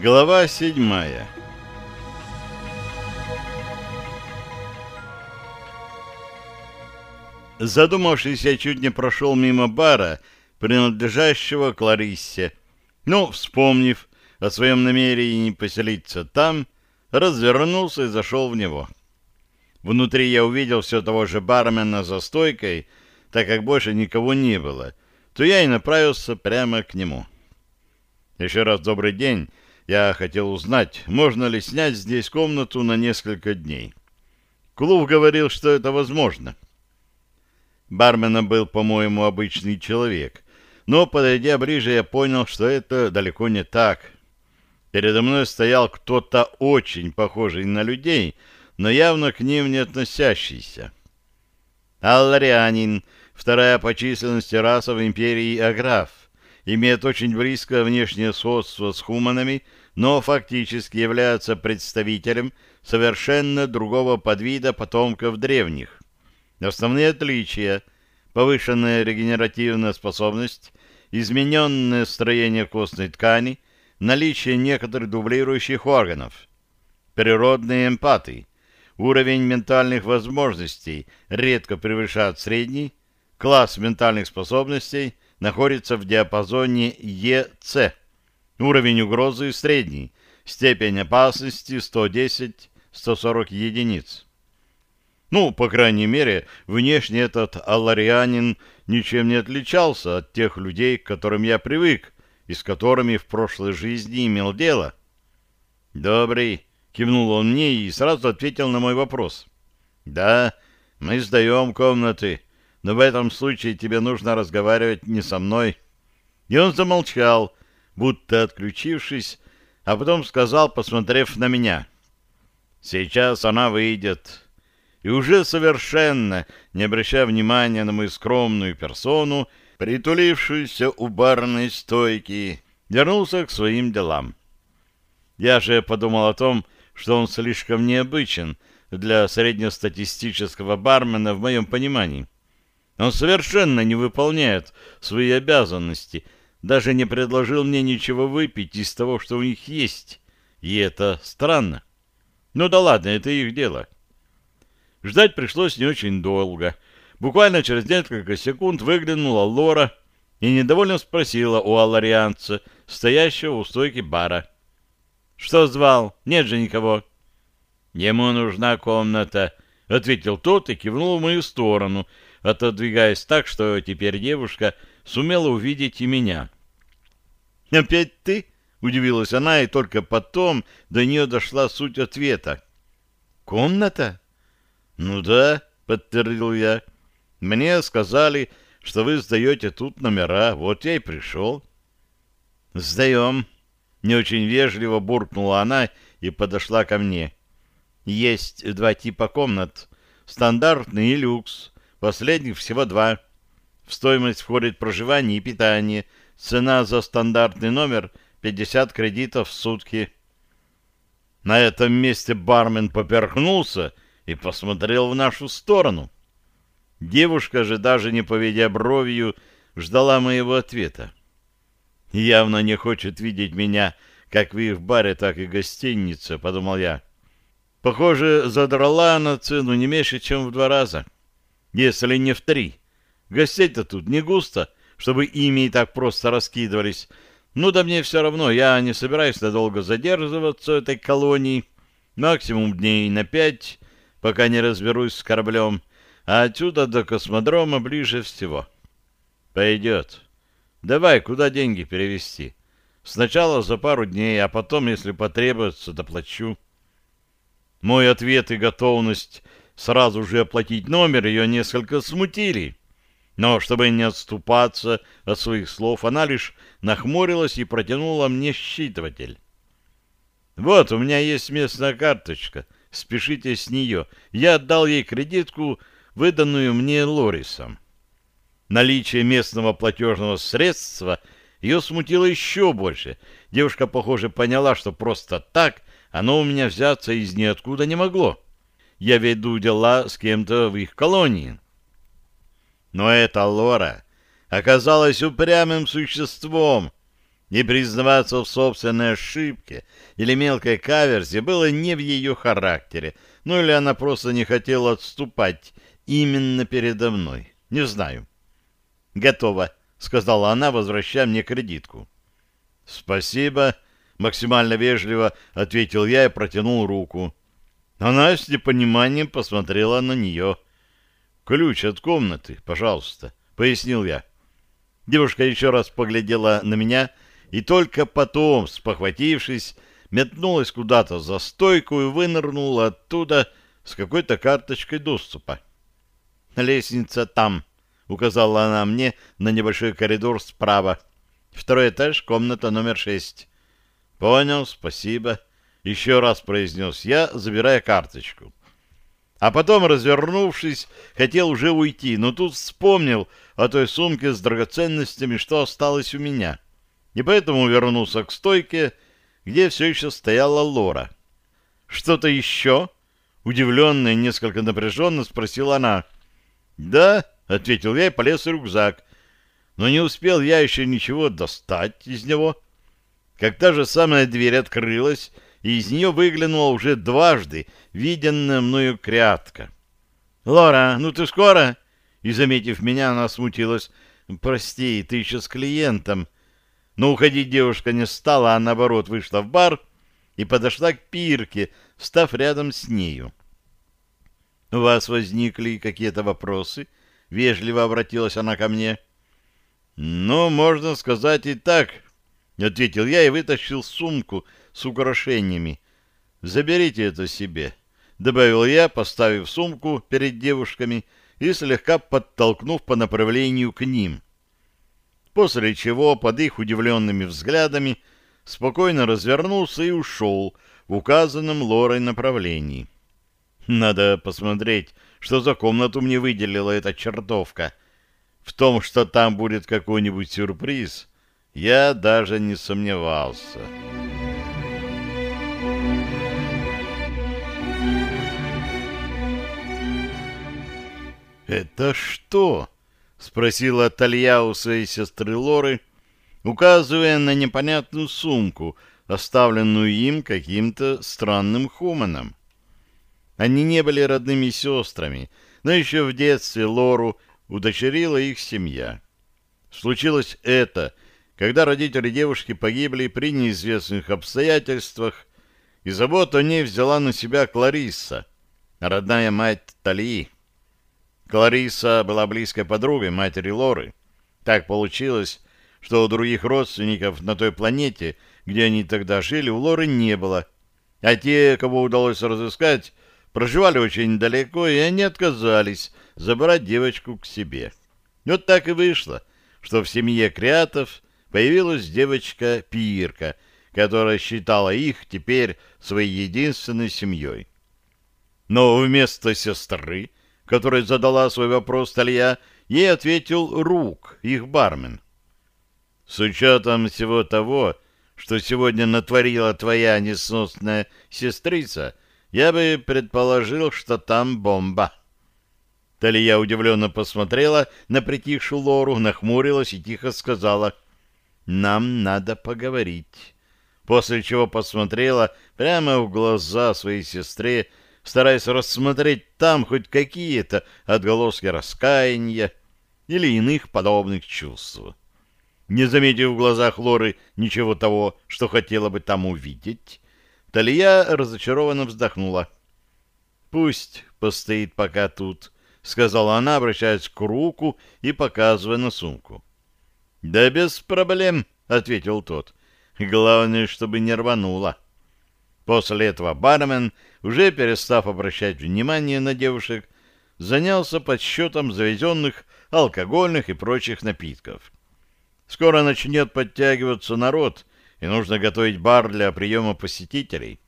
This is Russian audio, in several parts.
Глава седьмая Задумавшись, я чуть не прошел мимо бара, принадлежащего Клариссе. Но, вспомнив о своем намерении поселиться там, развернулся и зашел в него. Внутри я увидел все того же бармена за стойкой, так как больше никого не было, то я и направился прямо к нему. Еще раз добрый день. Я хотел узнать, можно ли снять здесь комнату на несколько дней. Клуб говорил, что это возможно. Барменом был, по-моему, обычный человек, но, подойдя ближе, я понял, что это далеко не так. Передо мной стоял кто-то очень похожий на людей, но явно к ним не относящийся. Алларианин, вторая по численности раса в империи Аграф, имеет очень близкое внешнее сходство с хуманами, но фактически является представителем совершенно другого подвида потомков древних. Основные отличия – повышенная регенеративная способность, измененное строение костной ткани, наличие некоторых дублирующих органов, природные эмпаты, уровень ментальных возможностей редко превышает средний, класс ментальных способностей находится в диапазоне ЕЦ – Уровень угрозы средний. Степень опасности 110-140 единиц. Ну, по крайней мере, внешне этот аларианин ничем не отличался от тех людей, к которым я привык и с которыми в прошлой жизни имел дело. «Добрый», — кивнул он мне и сразу ответил на мой вопрос. «Да, мы сдаем комнаты, но в этом случае тебе нужно разговаривать не со мной». И он замолчал, будто отключившись, а потом сказал, посмотрев на меня. «Сейчас она выйдет». И уже совершенно, не обращая внимания на мою скромную персону, притулившуюся у барной стойки, вернулся к своим делам. Я же подумал о том, что он слишком необычен для среднестатистического бармена в моем понимании. Он совершенно не выполняет свои обязанности — даже не предложил мне ничего выпить из того, что у них есть. И это странно. Ну да ладно, это их дело. Ждать пришлось не очень долго. Буквально через несколько секунд выглянула Лора и недовольно спросила у аларианца, стоящего у стойки бара. «Что звал? Нет же никого». «Ему нужна комната», — ответил тот и кивнул в мою сторону, отодвигаясь так, что теперь девушка сумела увидеть и меня. «Опять ты?» — удивилась она, и только потом до нее дошла суть ответа. «Комната?» «Ну да», — подтвердил я. «Мне сказали, что вы сдаете тут номера, вот я и пришел». «Сдаем», — не очень вежливо буркнула она и подошла ко мне. «Есть два типа комнат, стандартный и люкс, последних всего два». В стоимость входит проживание и питание. Цена за стандартный номер 50 кредитов в сутки. На этом месте бармен поперхнулся и посмотрел в нашу сторону. Девушка же, даже не поведя бровью, ждала моего ответа. Явно не хочет видеть меня как в их баре, так и гостинице, подумал я. Похоже, задрала на цену не меньше, чем в два раза, если не в три. Гостей-то тут не густо, чтобы ими и так просто раскидывались. Ну да мне все равно, я не собираюсь надолго задерживаться в этой колонии. Максимум дней на пять, пока не разберусь с кораблем, а отсюда до космодрома ближе всего. Пойдет. Давай, куда деньги перевести? Сначала за пару дней, а потом, если потребуется, доплачу. Мой ответ и готовность сразу же оплатить номер ее несколько смутили. Но, чтобы не отступаться от своих слов, она лишь нахмурилась и протянула мне считыватель. «Вот, у меня есть местная карточка. Спешите с нее. Я отдал ей кредитку, выданную мне Лорисом». Наличие местного платежного средства ее смутило еще больше. Девушка, похоже, поняла, что просто так оно у меня взяться из ниоткуда не могло. Я веду дела с кем-то в их колонии. Но эта Лора оказалась упрямым существом. И признаваться в собственной ошибке или мелкой каверзе было не в ее характере, ну или она просто не хотела отступать именно передо мной. Не знаю. «Готово», — сказала она, возвращая мне кредитку. «Спасибо», — максимально вежливо ответил я и протянул руку. Она с непониманием посмотрела на нее. «Ключ от комнаты, пожалуйста», — пояснил я. Девушка еще раз поглядела на меня и только потом, спохватившись, метнулась куда-то за стойку и вынырнула оттуда с какой-то карточкой доступа. «Лестница там», — указала она мне на небольшой коридор справа. «Второй этаж, комната номер шесть». «Понял, спасибо», — еще раз произнес я, забирая карточку. А потом, развернувшись, хотел уже уйти, но тут вспомнил о той сумке с драгоценностями, что осталось у меня. И поэтому вернулся к стойке, где все еще стояла Лора. «Что-то еще?» — удивленно и несколько напряженно спросила она. «Да», — ответил я и полез в рюкзак. Но не успел я еще ничего достать из него. Как та же самая дверь открылась, и из нее выглянула уже дважды виденная мною крятка. «Лора, ну ты скоро?» И, заметив меня, она смутилась. «Прости, ты еще с клиентом». Но уходить девушка не стала, а наоборот вышла в бар и подошла к пирке, став рядом с нею. «У вас возникли какие-то вопросы?» — вежливо обратилась она ко мне. «Ну, можно сказать и так», — ответил я и вытащил сумку с украшениями. «Заберите это себе», — добавил я, поставив сумку перед девушками и слегка подтолкнув по направлению к ним после чего под их удивленными взглядами спокойно развернулся и ушел в указанном Лорой направлении. Надо посмотреть, что за комнату мне выделила эта чертовка. В том, что там будет какой-нибудь сюрприз, я даже не сомневался. «Это что?» — спросила Талья у своей сестры Лоры, указывая на непонятную сумку, оставленную им каким-то странным хуманом. Они не были родными сестрами, но еще в детстве Лору удочерила их семья. Случилось это, когда родители девушки погибли при неизвестных обстоятельствах, и заботу о ней взяла на себя Кларисса, родная мать Талии. Клариса была близкой подругой матери Лоры. Так получилось, что у других родственников на той планете, где они тогда жили, у Лоры не было. А те, кого удалось разыскать, проживали очень далеко, и они отказались забрать девочку к себе. Вот так и вышло, что в семье Криатов появилась девочка Пирка, которая считала их теперь своей единственной семьей. Но вместо сестры которой задала свой вопрос Талья, ей ответил Рук, их бармен. «С учетом всего того, что сегодня натворила твоя несносная сестрица, я бы предположил, что там бомба». Талия удивленно посмотрела на притихшую Лору, нахмурилась и тихо сказала «Нам надо поговорить». После чего посмотрела прямо в глаза своей сестре стараясь рассмотреть там хоть какие-то отголоски раскаяния или иных подобных чувств. Не заметив в глазах Лоры ничего того, что хотела бы там увидеть, Талия разочарованно вздохнула. «Пусть постоит пока тут», — сказала она, обращаясь к руку и показывая на сумку. «Да без проблем», — ответил тот. «Главное, чтобы не рванула». После этого бармен, уже перестав обращать внимание на девушек, занялся подсчетом завезенных алкогольных и прочих напитков. Скоро начнет подтягиваться народ, и нужно готовить бар для приема посетителей.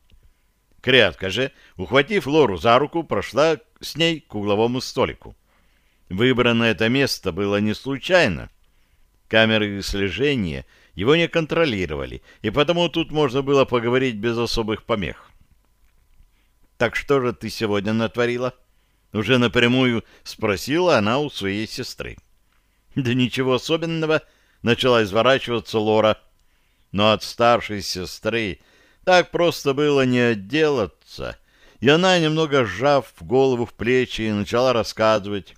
Крятка же, ухватив Лору за руку, прошла с ней к угловому столику. Выбрано это место было не случайно. Камеры слежения — его не контролировали, и потому тут можно было поговорить без особых помех. «Так что же ты сегодня натворила?» Уже напрямую спросила она у своей сестры. «Да ничего особенного», — начала изворачиваться Лора. Но от старшей сестры так просто было не отделаться, и она, немного сжав голову в плечи, начала рассказывать.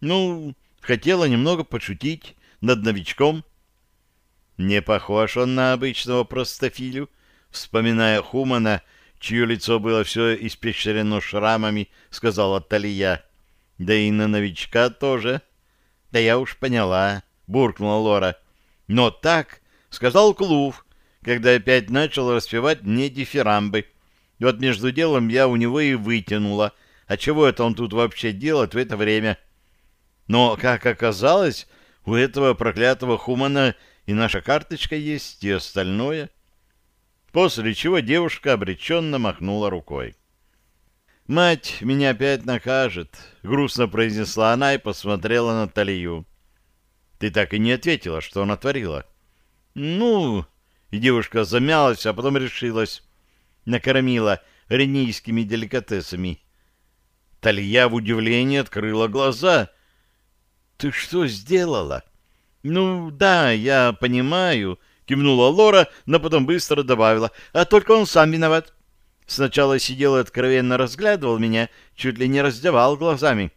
Ну, хотела немного пошутить над новичком. Не похож он на обычного простофилю, вспоминая Хумана, чье лицо было все испещрено шрамами, сказала Талия. Да и на новичка тоже. Да я уж поняла, буркнула Лора. Но так сказал Клув, когда опять начал распевать мне дифирамбы. Вот между делом я у него и вытянула. А чего это он тут вообще делает в это время? Но, как оказалось, у этого проклятого Хумана и наша карточка есть, и остальное. После чего девушка обреченно махнула рукой. «Мать меня опять накажет», — грустно произнесла она и посмотрела на Талию. «Ты так и не ответила, что она творила». «Ну...» — и девушка замялась, а потом решилась. Накормила ренийскими деликатесами. Талия в удивлении открыла глаза. «Ты что сделала?» «Ну, да, я понимаю», — кивнула Лора, но потом быстро добавила. «А только он сам виноват. Сначала сидел и откровенно разглядывал меня, чуть ли не раздевал глазами.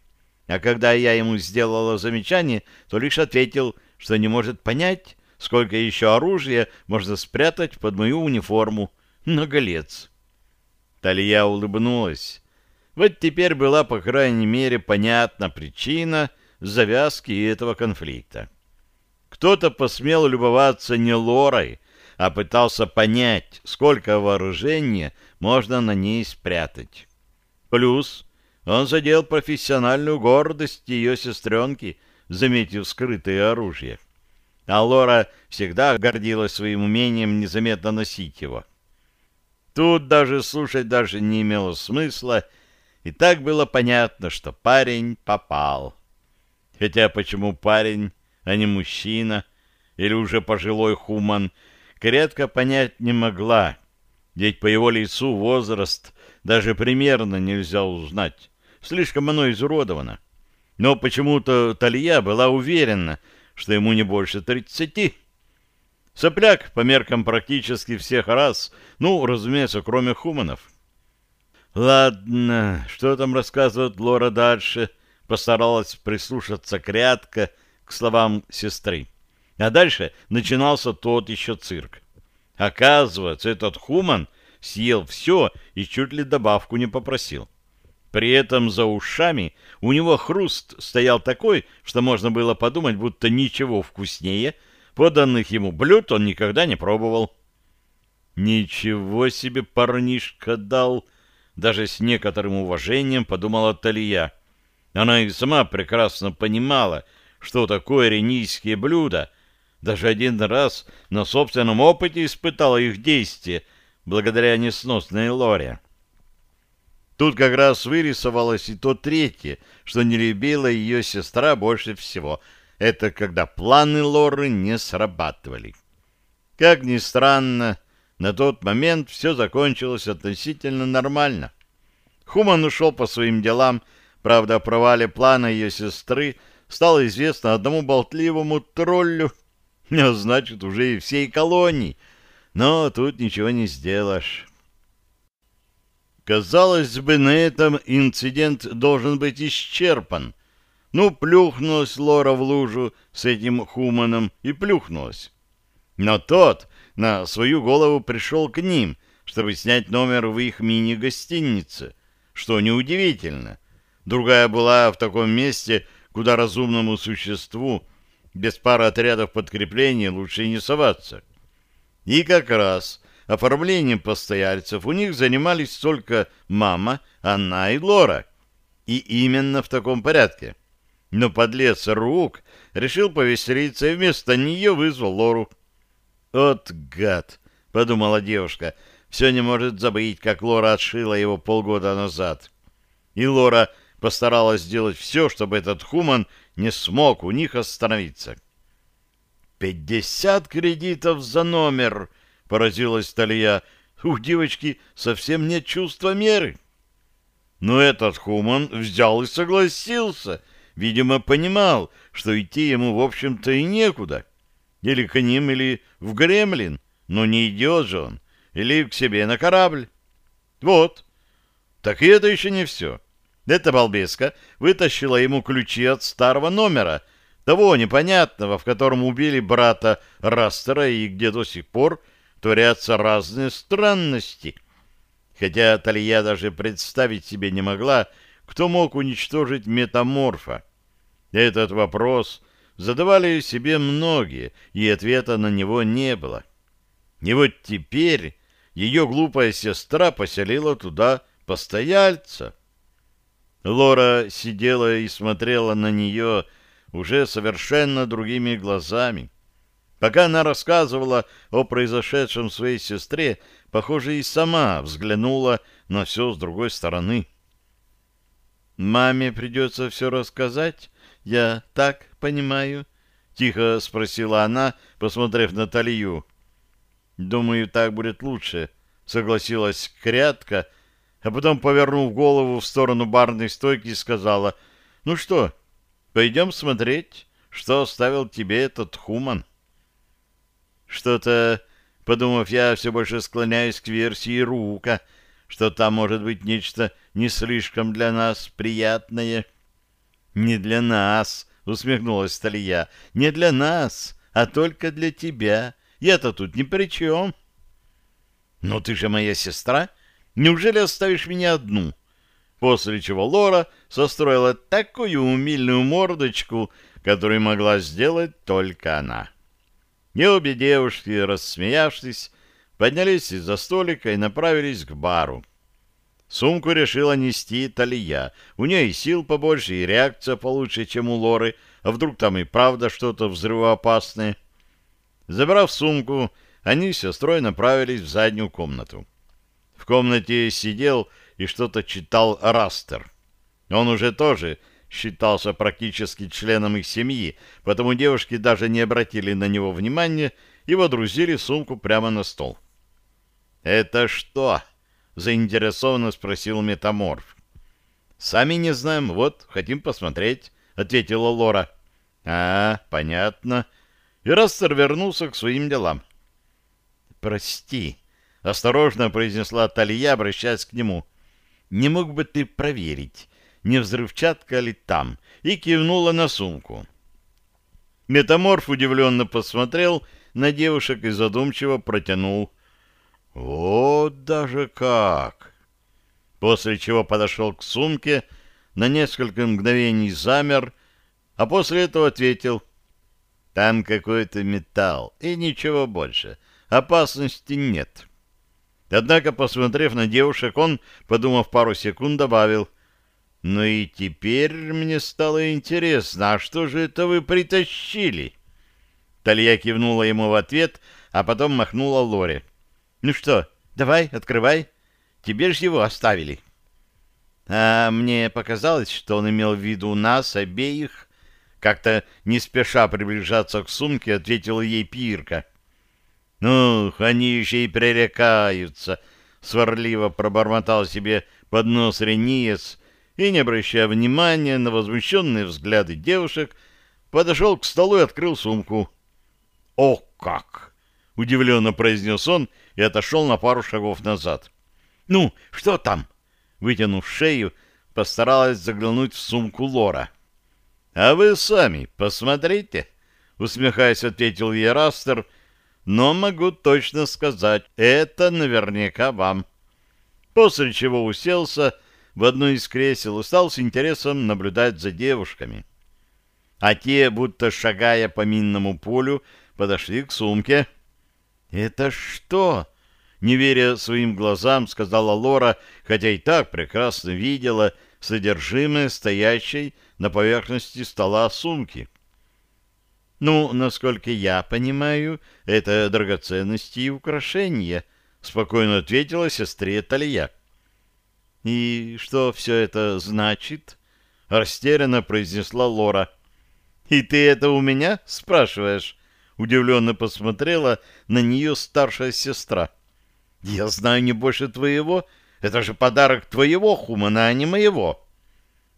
А когда я ему сделала замечание, то лишь ответил, что не может понять, сколько еще оружия можно спрятать под мою униформу. Наголец. Талия улыбнулась. Вот теперь была, по крайней мере, понятна причина завязки этого конфликта. Кто-то посмел любоваться не Лорой, а пытался понять, сколько вооружения можно на ней спрятать. Плюс он задел профессиональную гордость ее сестренки, заметив скрытое оружие. А Лора всегда гордилась своим умением незаметно носить его. Тут даже слушать даже не имело смысла, и так было понятно, что парень попал. Хотя почему парень, а не мужчина, или уже пожилой хуман — Кретка понять не могла, ведь по его лицу возраст даже примерно нельзя узнать. Слишком оно изуродовано. Но почему-то Талья была уверена, что ему не больше тридцати. Сопляк по меркам практически всех раз, ну, разумеется, кроме хуманов. Ладно, что там рассказывает Лора дальше? Постаралась прислушаться крятко к словам сестры. А дальше начинался тот еще цирк. Оказывается, этот Хуман съел все и чуть ли добавку не попросил. При этом за ушами у него хруст стоял такой, что можно было подумать, будто ничего вкуснее поданных ему блюд он никогда не пробовал. «Ничего себе парнишка дал!» Даже с некоторым уважением подумала Талия. Она и сама прекрасно понимала, что такое ренийские блюда — даже один раз на собственном опыте испытала их действие, благодаря несносной Лоре. Тут как раз вырисовалось и то третье, что не любила ее сестра больше всего. Это когда планы Лоры не срабатывали. Как ни странно, на тот момент все закончилось относительно нормально. Хуман ушел по своим делам, правда, о провале плана ее сестры стало известно одному болтливому троллю, а значит, уже и всей колонии. Но тут ничего не сделаешь. Казалось бы, на этом инцидент должен быть исчерпан. Ну, плюхнулась Лора в лужу с этим хуманом и плюхнулась. Но тот на свою голову пришел к ним, чтобы снять номер в их мини-гостинице, что неудивительно. Другая была в таком месте, куда разумному существу без пары отрядов подкрепления лучше не соваться. И как раз оформлением постояльцев у них занимались только мама, она и Лора. И именно в таком порядке. Но подлец Рук решил повеселиться и вместо нее вызвал Лору. «От гад!» — подумала девушка. «Все не может забыть, как Лора отшила его полгода назад». И Лора постаралась сделать все, чтобы этот Хуман не смог у них остановиться. «Пятьдесят кредитов за номер!» — поразилась Талия. «У девочки совсем нет чувства меры». Но этот Хуман взял и согласился. Видимо, понимал, что идти ему, в общем-то, и некуда. Или к ним, или в Гремлин. Ну не идет же он. Или к себе на корабль. Вот. Так и это еще не все. Эта балбеска вытащила ему ключи от старого номера, того непонятного, в котором убили брата Растера и где до сих пор творятся разные странности. Хотя Талия даже представить себе не могла, кто мог уничтожить метаморфа. Этот вопрос задавали себе многие, и ответа на него не было. И вот теперь ее глупая сестра поселила туда постояльца. Лора сидела и смотрела на нее уже совершенно другими глазами. Пока она рассказывала о произошедшем своей сестре, похоже, и сама взглянула на все с другой стороны. «Маме придется все рассказать, я так понимаю?» — тихо спросила она, посмотрев на Талию. «Думаю, так будет лучше», — согласилась Крятка, а потом, повернув голову в сторону барной стойки, сказала, «Ну что, пойдем смотреть, что оставил тебе этот хуман?» Что-то, подумав, я все больше склоняюсь к версии Рука, что там может быть нечто не слишком для нас приятное. «Не для нас», — усмехнулась Талия, — «не для нас, а только для тебя. Я-то тут ни при чем». «Но ты же моя сестра. Неужели оставишь меня одну?» После чего Лора состроила такую умильную мордочку, которую могла сделать только она. И обе девушки, рассмеявшись, поднялись из-за столика и направились к бару. Сумку решила нести Талия. У нее и сил побольше, и реакция получше, чем у Лоры. А вдруг там и правда что-то взрывоопасное? Забрав сумку, они с сестрой направились в заднюю комнату. Комнате сидел и что-то читал Растер. Он уже тоже считался практически членом их семьи, потому девушки даже не обратили на него внимания и водрузили сумку прямо на стол. «Это что?» — заинтересованно спросил метаморф. «Сами не знаем, вот, хотим посмотреть», — ответила Лора. «А, понятно». И Растер вернулся к своим делам. «Прости», — осторожно произнесла Талия, обращаясь к нему. «Не мог бы ты проверить, не взрывчатка ли там, и кивнула на сумку. Метаморф удивленно посмотрел на девушек и задумчиво протянул. «Вот даже как!» После чего подошел к сумке, на несколько мгновений замер, а после этого ответил. «Там какой-то металл, и ничего больше. Опасности нет». Однако, посмотрев на девушек, он, подумав пару секунд, добавил — ну и теперь мне стало интересно, а что же это вы притащили? Талья кивнула ему в ответ, а потом махнула Лоре. Ну что, давай, открывай. Тебе ж его оставили. А мне показалось, что он имел в виду нас обеих. Как-то не спеша приближаться к сумке, ответила ей Пирка. «Ну, они еще и пререкаются», — сварливо пробормотал себе под нос Рениес, и, не обращая внимания на возмущенные взгляды девушек, подошел к столу и открыл сумку. «О как!» — удивленно произнес он и отошел на пару шагов назад. «Ну, что там?» Вытянув шею, постаралась заглянуть в сумку Лора. «А вы сами посмотрите», — усмехаясь, ответил Ерастер, «но могу точно сказать, это наверняка вам». После чего уселся, — в одно из кресел и стал с интересом наблюдать за девушками. А те, будто шагая по минному полю, подошли к сумке. «Это что?» Не веря своим глазам, сказала Лора, хотя и так прекрасно видела содержимое стоящей на поверхности стола сумки. «Ну, насколько я понимаю, это драгоценности и украшения», — спокойно ответила сестре Талия. «И что все это значит?» — растерянно произнесла Лора. «И ты это у меня спрашиваешь?» — удивленно посмотрела на нее старшая сестра. «Я знаю не больше твоего. Это же подарок твоего Хумана, а не моего».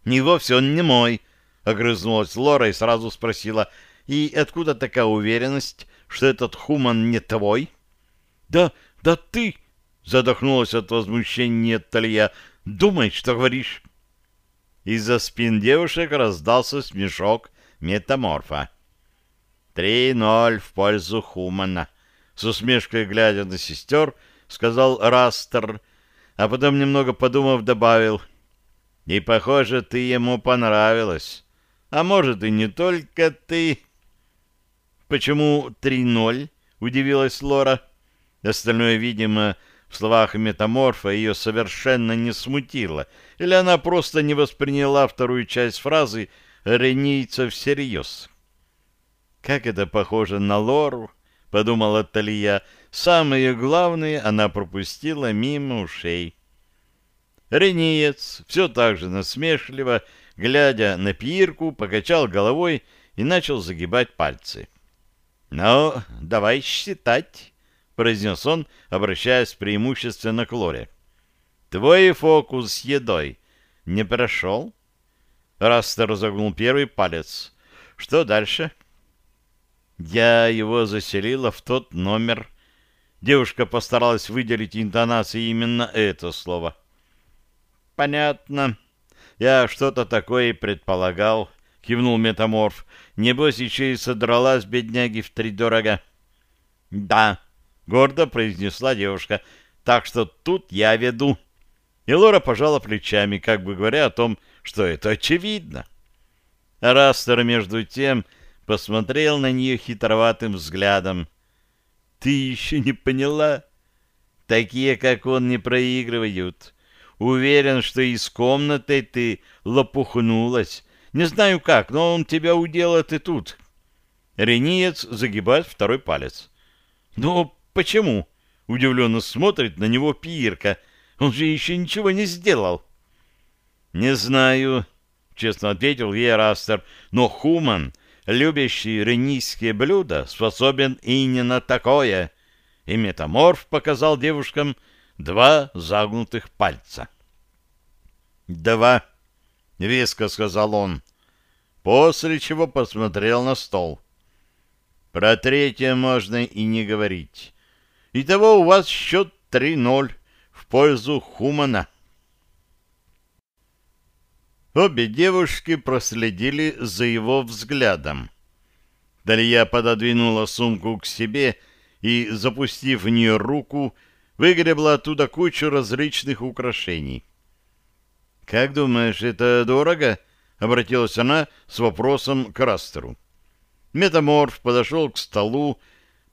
«Не вовсе он не мой», — огрызнулась Лора и сразу спросила. «И откуда такая уверенность, что этот Хуман не твой?» Да, да ты, задохнулась от возмущения Талья, думай, что говоришь. Из-за спин девушек раздался смешок метаморфа. «Три ноль в пользу Хумана», — с усмешкой глядя на сестер, сказал Растер, а потом, немного подумав, добавил, «И, похоже, ты ему понравилась. А может, и не только ты». «Почему три ноль?» — удивилась Лора. Остальное, видимо, в словах метаморфа ее совершенно не смутило, или она просто не восприняла вторую часть фразы «ренийца всерьез». «Как это похоже на Лору!» — подумала Талия. «Самое главное она пропустила мимо ушей». Рениец все так же насмешливо, глядя на пирку, покачал головой и начал загибать пальцы. «Ну, давай считать». — произнес он, обращаясь преимущественно к Лоре. «Твой фокус с едой не прошел?» Растер разогнул первый палец. «Что дальше?» «Я его заселила в тот номер». Девушка постаралась выделить интонацией именно это слово. «Понятно. Я что-то такое предполагал», — кивнул метаморф. «Небось, еще и бедняги втридорога». «Да», — гордо произнесла девушка. «Так что тут я веду». И Лора пожала плечами, как бы говоря о том, что это очевидно. Растер, между тем, посмотрел на нее хитроватым взглядом. «Ты еще не поняла? Такие, как он, не проигрывают. Уверен, что из комнаты ты лопухнулась. Не знаю как, но он тебя уделает и тут». Рениец загибает второй палец. «Ну, «Почему?» — удивленно смотрит на него Пирка. «Он же еще ничего не сделал». «Не знаю», — честно ответил ей «но Хуман, любящий ренийские блюда, способен и не на такое». И метаморф показал девушкам два загнутых пальца. «Два», — веско сказал он, после чего посмотрел на стол. «Про третье можно и не говорить. Итого у вас счет 3-0 в пользу Хумана. Обе девушки проследили за его взглядом. Дарья пододвинула сумку к себе и, запустив в нее руку, выгребла оттуда кучу различных украшений. «Как думаешь, это дорого?» — обратилась она с вопросом к Растеру. Метаморф подошел к столу,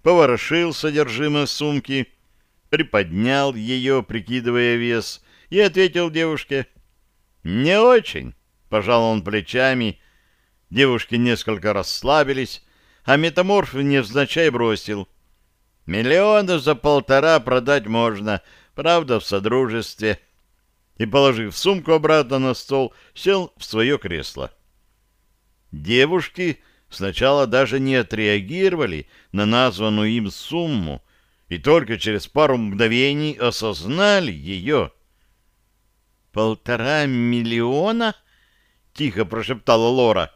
поворошил содержимое сумки, приподнял ее, прикидывая вес, и ответил девушке. «Не очень», — пожал он плечами. Девушки несколько расслабились, а метаморф невзначай бросил. «Миллиона за полтора продать можно, правда, в содружестве». И, положив сумку обратно на стол, сел в свое кресло. Девушки сначала даже не отреагировали на названную им сумму и только через пару мгновений осознали ее. «Полтора миллиона?» — тихо прошептала Лора.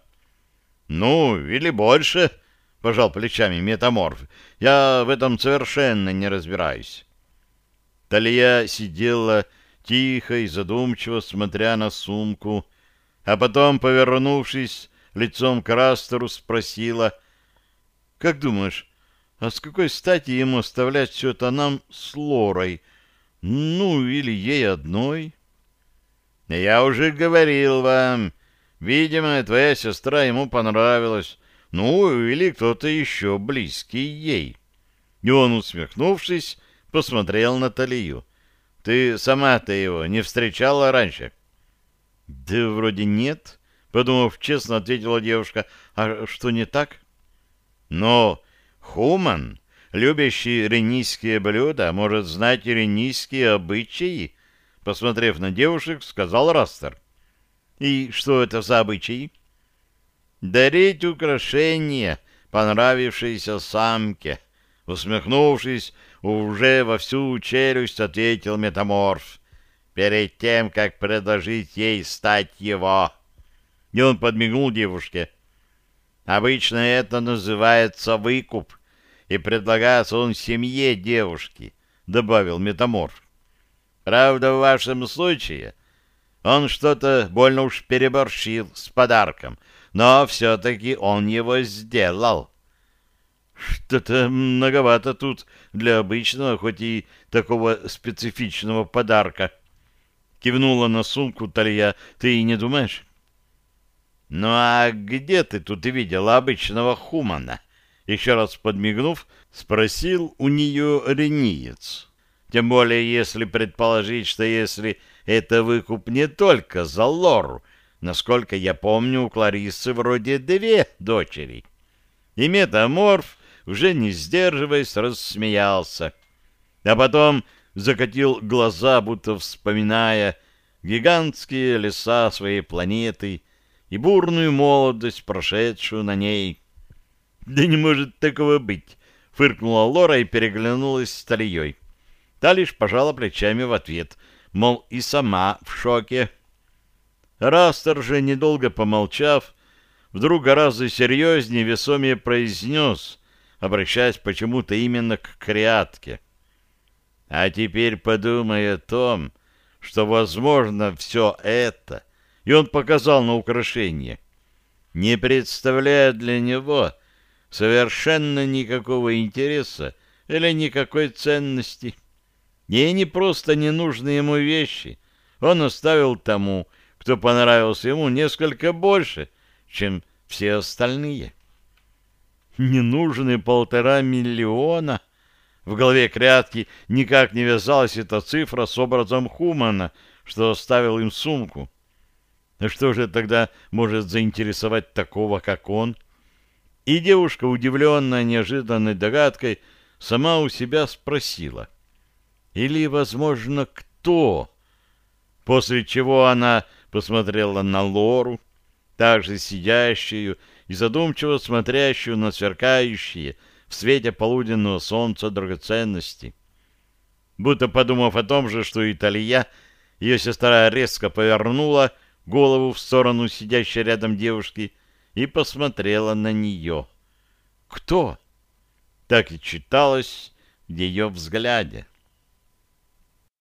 «Ну, или больше», — пожал плечами метаморф. «Я в этом совершенно не разбираюсь». Талия сидела тихо и задумчиво, смотря на сумку, а потом, повернувшись, лицом к Растеру спросила, «Как думаешь, а с какой стати ему оставлять все это нам с Лорой? Ну, или ей одной?» «Я уже говорил вам. Видимо, твоя сестра ему понравилась. Ну, или кто-то еще близкий ей». И он, усмехнувшись, посмотрел на Талию. «Ты сама-то его не встречала раньше?» «Да вроде нет», Подумав, честно ответила девушка. А что не так? Но Хуман, любящий ренийские блюда, может знать и ренийские обычаи, посмотрев на девушек, сказал Растер. И что это за обычаи? Дарить украшения, понравившиеся самке. Усмехнувшись, уже во всю челюсть ответил метаморф. Перед тем, как предложить ей стать его и он подмигнул девушке. Обычно это называется выкуп, и предлагается он семье девушки, — добавил метаморф. Правда, в вашем случае он что-то больно уж переборщил с подарком, но все-таки он его сделал. Что-то многовато тут для обычного, хоть и такого специфичного подарка. Кивнула на сумку Талья. Ты не думаешь? Ну а где ты тут видела обычного хумана? Еще раз подмигнув, спросил у нее рениец. Тем более, если предположить, что если это выкуп не только за Лору, насколько я помню, у Клариссы вроде две дочери. И метаморф уже не сдерживаясь, рассмеялся. А потом закатил глаза, будто вспоминая гигантские леса своей планеты и бурную молодость, прошедшую на ней. «Да не может такого быть!» — фыркнула Лора и переглянулась с Талией. Та лишь пожала плечами в ответ, мол, и сама в шоке. Растер же, недолго помолчав, вдруг гораздо серьезнее весомее произнес — обращаясь почему-то именно к крятке. А теперь подумай о том, что, возможно, все это, и он показал на украшение, не представляет для него совершенно никакого интереса или никакой ценности. И не просто ненужные ему вещи он оставил тому, кто понравился ему несколько больше, чем все остальные ненужные полтора миллиона. В голове Крятки никак не вязалась эта цифра с образом Хумана, что оставил им сумку. Что же тогда может заинтересовать такого, как он? И девушка, удивленная неожиданной догадкой, сама у себя спросила. Или, возможно, кто? После чего она посмотрела на Лору, также сидящую и задумчиво смотрящую на сверкающие в свете полуденного солнца драгоценности. Будто подумав о том же, что и Талия, ее сестра резко повернула голову в сторону сидящей рядом девушки и посмотрела на нее. «Кто?» Так и читалось в ее взгляде.